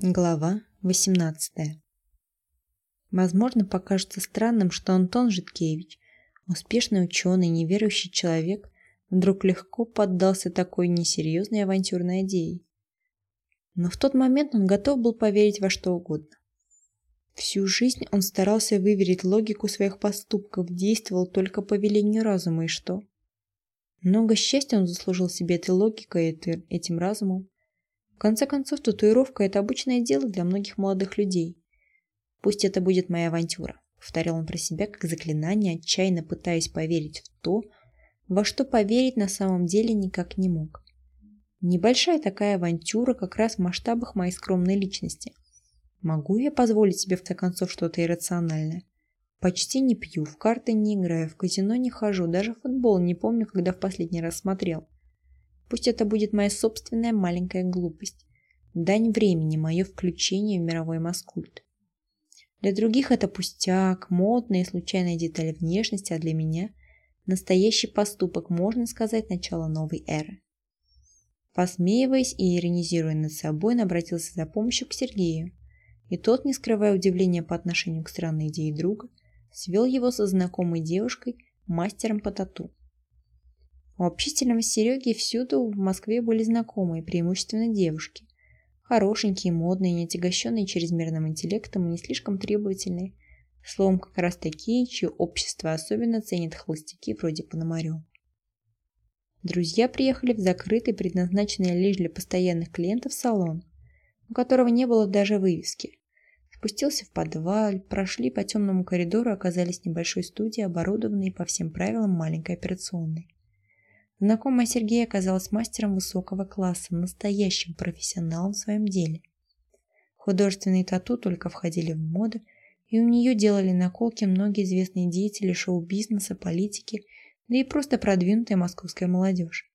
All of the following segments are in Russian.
Глава 18. Возможно, покажется странным, что Антон Житкевич, успешный ученый, неверующий человек, вдруг легко поддался такой несерьезной авантюрной идее. Но в тот момент он готов был поверить во что угодно. Всю жизнь он старался выверить логику своих поступков, действовал только по велению разума, и что? Много счастья он заслужил себе этой логикой и этим разумом. В конце концов, татуировка – это обычное дело для многих молодых людей. «Пусть это будет моя авантюра», – повторял он про себя как заклинание, отчаянно пытаясь поверить в то, во что поверить на самом деле никак не мог. Небольшая такая авантюра как раз в масштабах моей скромной личности. Могу я позволить себе в конце концов что-то иррациональное? Почти не пью, в карты не играю, в казино не хожу, даже футбол не помню, когда в последний раз смотрел. Пусть это будет моя собственная маленькая глупость. Дань времени, мое включение в мировой маскульт. Для других это пустяк, модные случайные детали внешности, а для меня настоящий поступок, можно сказать, начало новой эры. Посмеиваясь и иронизируя над собой, он обратился за помощью к Сергею. И тот, не скрывая удивления по отношению к странной идее друга, свел его со знакомой девушкой, мастером по тату. У общительного Сереги всюду в Москве были знакомые, преимущественно девушки. Хорошенькие, модные, не отягощенные чрезмерным интеллектом и не слишком требовательные. Словом, как раз такие, чье общество особенно ценит холостяки вроде Пономарева. Друзья приехали в закрытый, предназначенный лишь для постоянных клиентов салон, у которого не было даже вывески. Спустился в подвал, прошли по темному коридору, оказались в небольшой студии, оборудованной по всем правилам маленькой операционной. Знакомая Сергея оказалась мастером высокого класса, настоящим профессионалом в своем деле. Художественные тату только входили в моду, и у нее делали наколки многие известные деятели шоу-бизнеса, политики, да и просто продвинутая московская молодежь.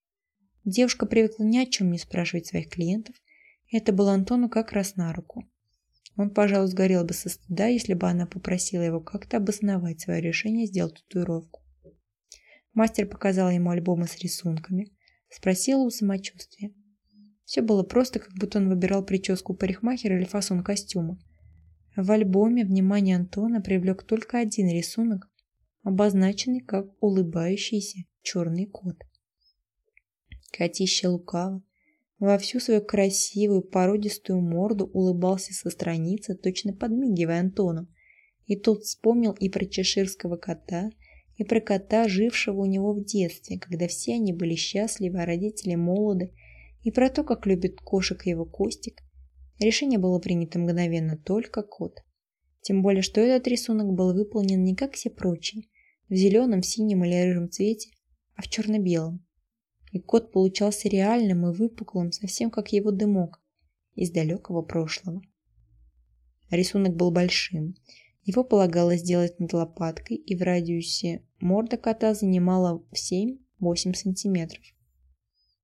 Девушка привыкла ни о чем не спрашивать своих клиентов, и это было Антону как раз на руку. Он, пожалуй, сгорел бы со стыда, если бы она попросила его как-то обосновать свое решение сделать татуировку. Мастер показал ему альбомы с рисунками, спросил у самочувствия. Все было просто, как будто он выбирал прическу парикмахера или фасон костюма. В альбоме внимание Антона привлек только один рисунок, обозначенный как улыбающийся черный кот. Котище лукаво, во всю свою красивую породистую морду улыбался со страницы, точно подмигивая Антону. И тот вспомнил и про чеширского кота, и про кота, жившего у него в детстве, когда все они были счастливы, а родители молоды, и про то, как любит кошек его Костик. Решение было принято мгновенно только кот. Тем более, что этот рисунок был выполнен не как все прочие, в зеленом, синем или рыжем цвете, а в черно-белом. И кот получался реальным и выпуклым, совсем как его дымок из далекого прошлого. Рисунок был большим, его полагалось сделать над лопаткой, и в радиусе морда кота занимала 7-8 сантиметров.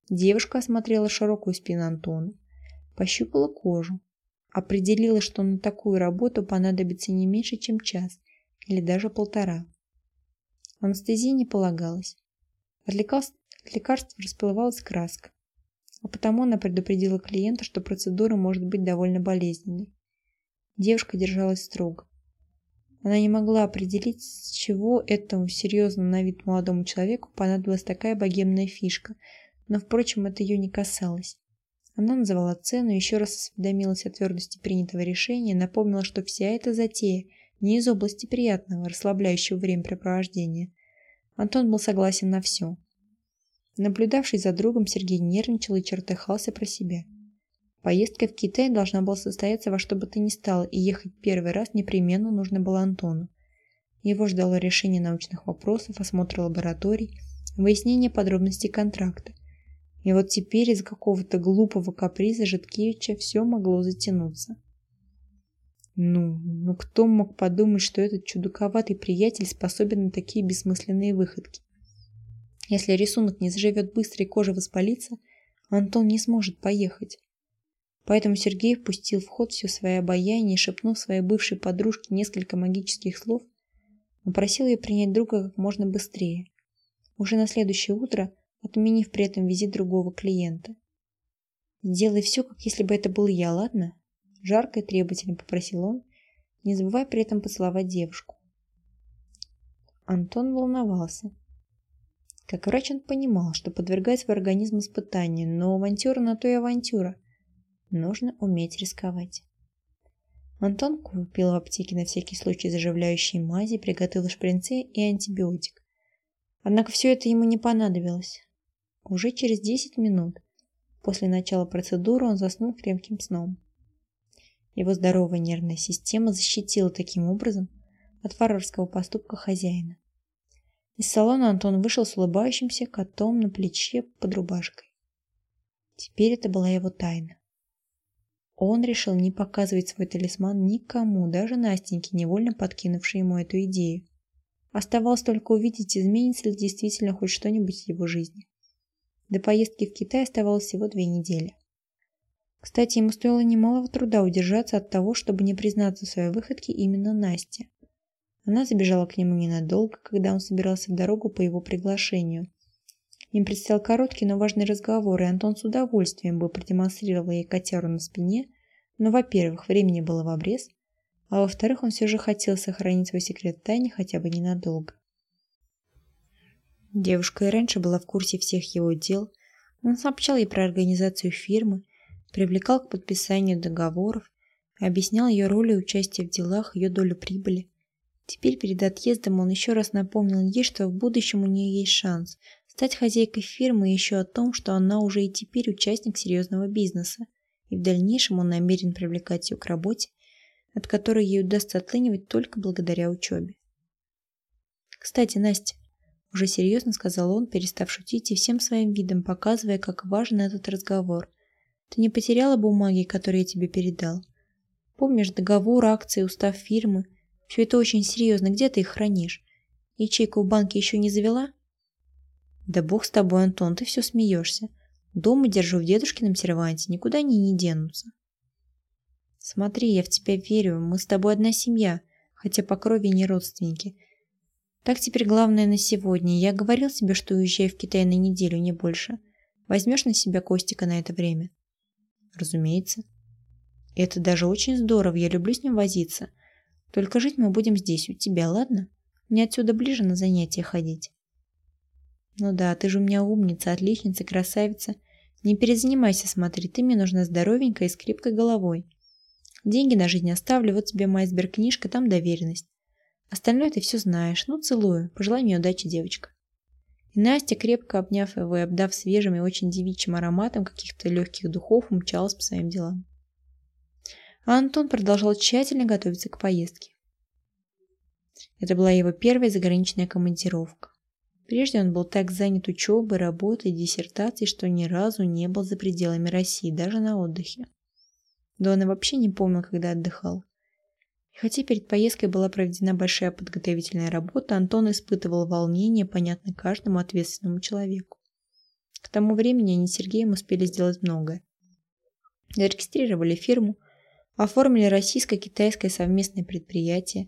Девушка осмотрела широкую спину Антона, пощупала кожу, определила, что на такую работу понадобится не меньше, чем час или даже полтора. Анестезии не полагалось. От лекарств, от лекарств расплывалась краска, а потому она предупредила клиента, что процедура может быть довольно болезненной. Девушка держалась строго. Она не могла определить, с чего этому серьезному на вид молодому человеку понадобилась такая богемная фишка, но, впрочем, это ее не касалось. Она называла цену, еще раз осведомилась о твердости принятого решения, напомнила, что вся эта затея не из области приятного, расслабляющего времяпрепровождения. Антон был согласен на все. Наблюдавший за другом, Сергей нервничал и чертыхался про себя. Поездка в Китай должна была состояться во что бы то ни стало, и ехать первый раз непременно нужно было Антону. Его ждало решение научных вопросов, осмотр лабораторий, выяснение подробностей контракта. И вот теперь из какого-то глупого каприза Житкевича все могло затянуться. Ну, ну кто мог подумать, что этот чудаковатый приятель способен на такие бессмысленные выходки? Если рисунок не заживет быстро и кожа воспалится, Антон не сможет поехать. Поэтому Сергей впустил в ход все свое обаяние и, шепнув своей бывшей подружке несколько магических слов, попросил ее принять друга как можно быстрее, уже на следующее утро отменив при этом визит другого клиента. «Сделай все, как если бы это был я, ладно? Жарко и требовательно попросил он, не забывая при этом поцеловать девушку. Антон волновался. Как врач он понимал, что подвергает свой организм испытанию, но авантюра на то и авантюра. Нужно уметь рисковать. Антон купил в аптеке на всякий случай заживляющие мази, приготовил шпринцы и антибиотик. Однако все это ему не понадобилось. Уже через 10 минут после начала процедуры он заснул крепким сном. Его здоровая нервная система защитила таким образом от варварского поступка хозяина. Из салона Антон вышел с улыбающимся котом на плече под рубашкой. Теперь это была его тайна. Он решил не показывать свой талисман никому, даже Настеньке, невольно подкинувшей ему эту идею. Оставалось только увидеть, изменится ли действительно хоть что-нибудь в его жизни. До поездки в Китай оставалось всего две недели. Кстати, ему стоило немалого труда удержаться от того, чтобы не признаться в своей выходке именно Насте. Она забежала к нему ненадолго, когда он собирался в дорогу по его приглашению. Им предстоял короткий, но важный разговор, и Антон с удовольствием бы продемонстрировал ей котяру на спине, но, во-первых, времени было в обрез, а во-вторых, он все же хотел сохранить свой секрет в тайне хотя бы ненадолго. Девушка и раньше была в курсе всех его дел, он сообщал ей про организацию фирмы, привлекал к подписанию договоров, объяснял ее роль и участие в делах, ее долю прибыли. Теперь перед отъездом он еще раз напомнил ей, что в будущем у нее есть шанс стать хозяйкой фирмы и еще о том, что она уже и теперь участник серьезного бизнеса, и в дальнейшем он намерен привлекать ее к работе, от которой ей удастся отлынивать только благодаря учебе. «Кстати, Настя», – уже серьезно сказал он, перестав шутить и всем своим видом показывая, как важен этот разговор. «Ты не потеряла бумаги, которые я тебе передал? Помнишь договор, акции, устав фирмы – все это очень серьезно. Где ты их хранишь? Ячейку в банке еще не завела? Да бог с тобой, Антон, ты все смеешься. Дома держу в дедушкином серванте, никуда они не денутся. Смотри, я в тебя верю, мы с тобой одна семья, хотя по крови не родственники. Так теперь главное на сегодня. Я говорил тебе, что уезжаю в Китай на неделю, не больше. Возьмешь на себя Костика на это время? Разумеется. Это даже очень здорово, я люблю с ним возиться. Только жить мы будем здесь, у тебя, ладно? Мне отсюда ближе на занятия ходить. Ну да, ты же у меня умница, отличница, красавица. Не перезанимайся, смотри, ты мне нужна здоровенькая и с головой. Деньги на жизнь оставлю, вот тебе моя сберкнижка, там доверенность. Остальное ты все знаешь. Ну, целую. Пожелай мне удачи, девочка. И Настя, крепко обняв его и обдав свежим и очень девичьим ароматом каких-то легких духов, умчалась по своим делам а Антон продолжал тщательно готовиться к поездке. Это была его первая заграничная командировка. Прежде он был так занят учебой, работой, диссертацией, что ни разу не был за пределами России, даже на отдыхе. Да он и вообще не помнил, когда отдыхал. Хотя перед поездкой была проведена большая подготовительная работа, Антон испытывал волнение, понятно каждому ответственному человеку. К тому времени они с Сергеем успели сделать многое. Зарегистрировали фирму, Оформили российско-китайское совместное предприятие,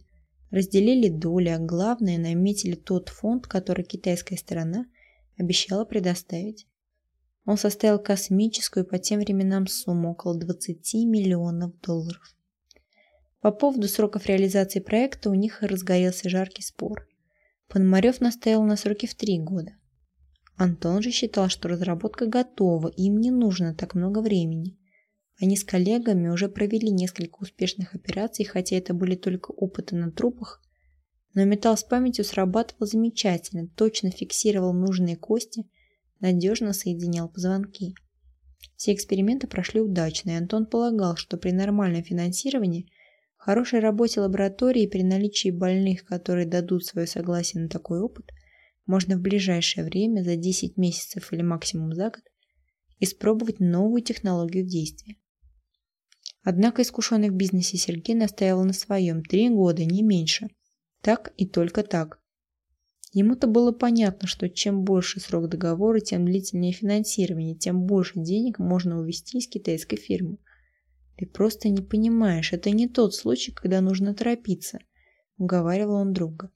разделили доли, а главное наметили тот фонд, который китайская сторона обещала предоставить. Он составил космическую по тем временам сумму около 20 миллионов долларов. По поводу сроков реализации проекта у них разгорелся жаркий спор. Пономарев настоял на сроке в три года. Антон же считал, что разработка готова, им не нужно так много времени. Они с коллегами уже провели несколько успешных операций, хотя это были только опыты на трупах, но металл с памятью срабатывал замечательно, точно фиксировал нужные кости, надежно соединял позвонки. Все эксперименты прошли удачно, и Антон полагал, что при нормальном финансировании, хорошей работе лаборатории и при наличии больных, которые дадут свое согласие на такой опыт, можно в ближайшее время, за 10 месяцев или максимум за год, испробовать новую технологию в действии. Однако искушенный в бизнесе Сергей настаивал на своем три года, не меньше. Так и только так. Ему-то было понятно, что чем больше срок договора, тем длительнее финансирование, тем больше денег можно увести из китайской фирмы. Ты просто не понимаешь, это не тот случай, когда нужно торопиться, уговаривал он друга.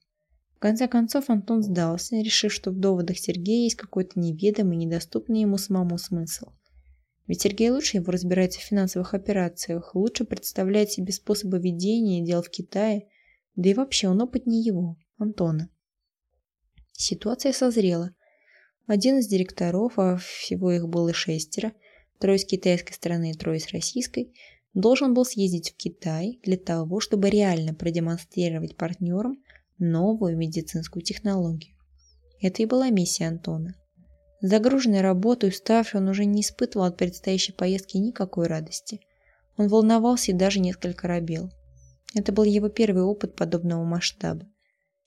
В конце концов Антон сдался, решив, что в доводах Сергея есть какой-то неведомый, недоступный ему самому смысл. Ведь Сергей лучше его разбирается в финансовых операциях, лучше представляет себе способы ведения дел в Китае, да и вообще он опытнее его, Антона. Ситуация созрела. Один из директоров, а всего их было шестеро, трое с китайской стороны и трое с российской, должен был съездить в Китай для того, чтобы реально продемонстрировать партнерам новую медицинскую технологию. Это и была миссия Антона. Загруженный работой, уставший, он уже не испытывал от предстоящей поездки никакой радости. Он волновался и даже несколько робел. Это был его первый опыт подобного масштаба.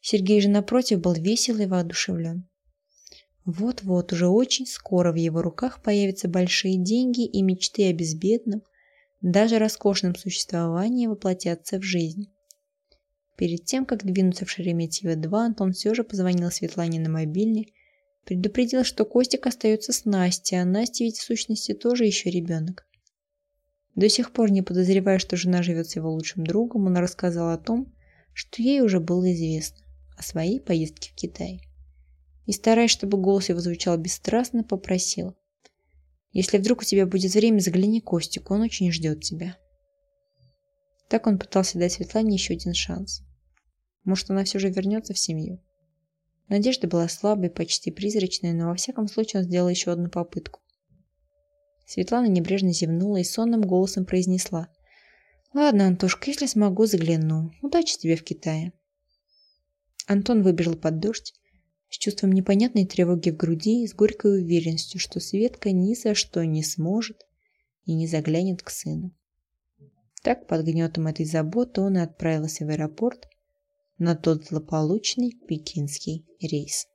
Сергей же, напротив, был весел и воодушевлен. Вот-вот, уже очень скоро в его руках появятся большие деньги и мечты о безбедном, даже роскошном существовании воплотятся в жизнь. Перед тем, как двинуться в Шереметьево-2, Антон все же позвонил Светлане на мобильный, предупредил, что Костик остается с Настей, а Настя ведь в сущности тоже еще ребенок. До сих пор не подозревая, что жена живет с его лучшим другом, он рассказал о том, что ей уже было известно, о своей поездке в Китай. И стараясь, чтобы голос его звучал бесстрастно, попросил. «Если вдруг у тебя будет время, загляни Костику, он очень ждет тебя». Так он пытался дать Светлане еще один шанс. Может, она все же вернется в семью. Надежда была слабой, почти призрачной, но во всяком случае он сделал еще одну попытку. Светлана небрежно зевнула и сонным голосом произнесла. «Ладно, Антошка, если смогу, загляну. Удачи тебе в Китае». Антон выбежал под дождь с чувством непонятной тревоги в груди и с горькой уверенностью, что Светка ни за что не сможет и не заглянет к сыну. Так, под гнетом этой заботы, он и отправился в аэропорт на тот злополучный пекинский рейс.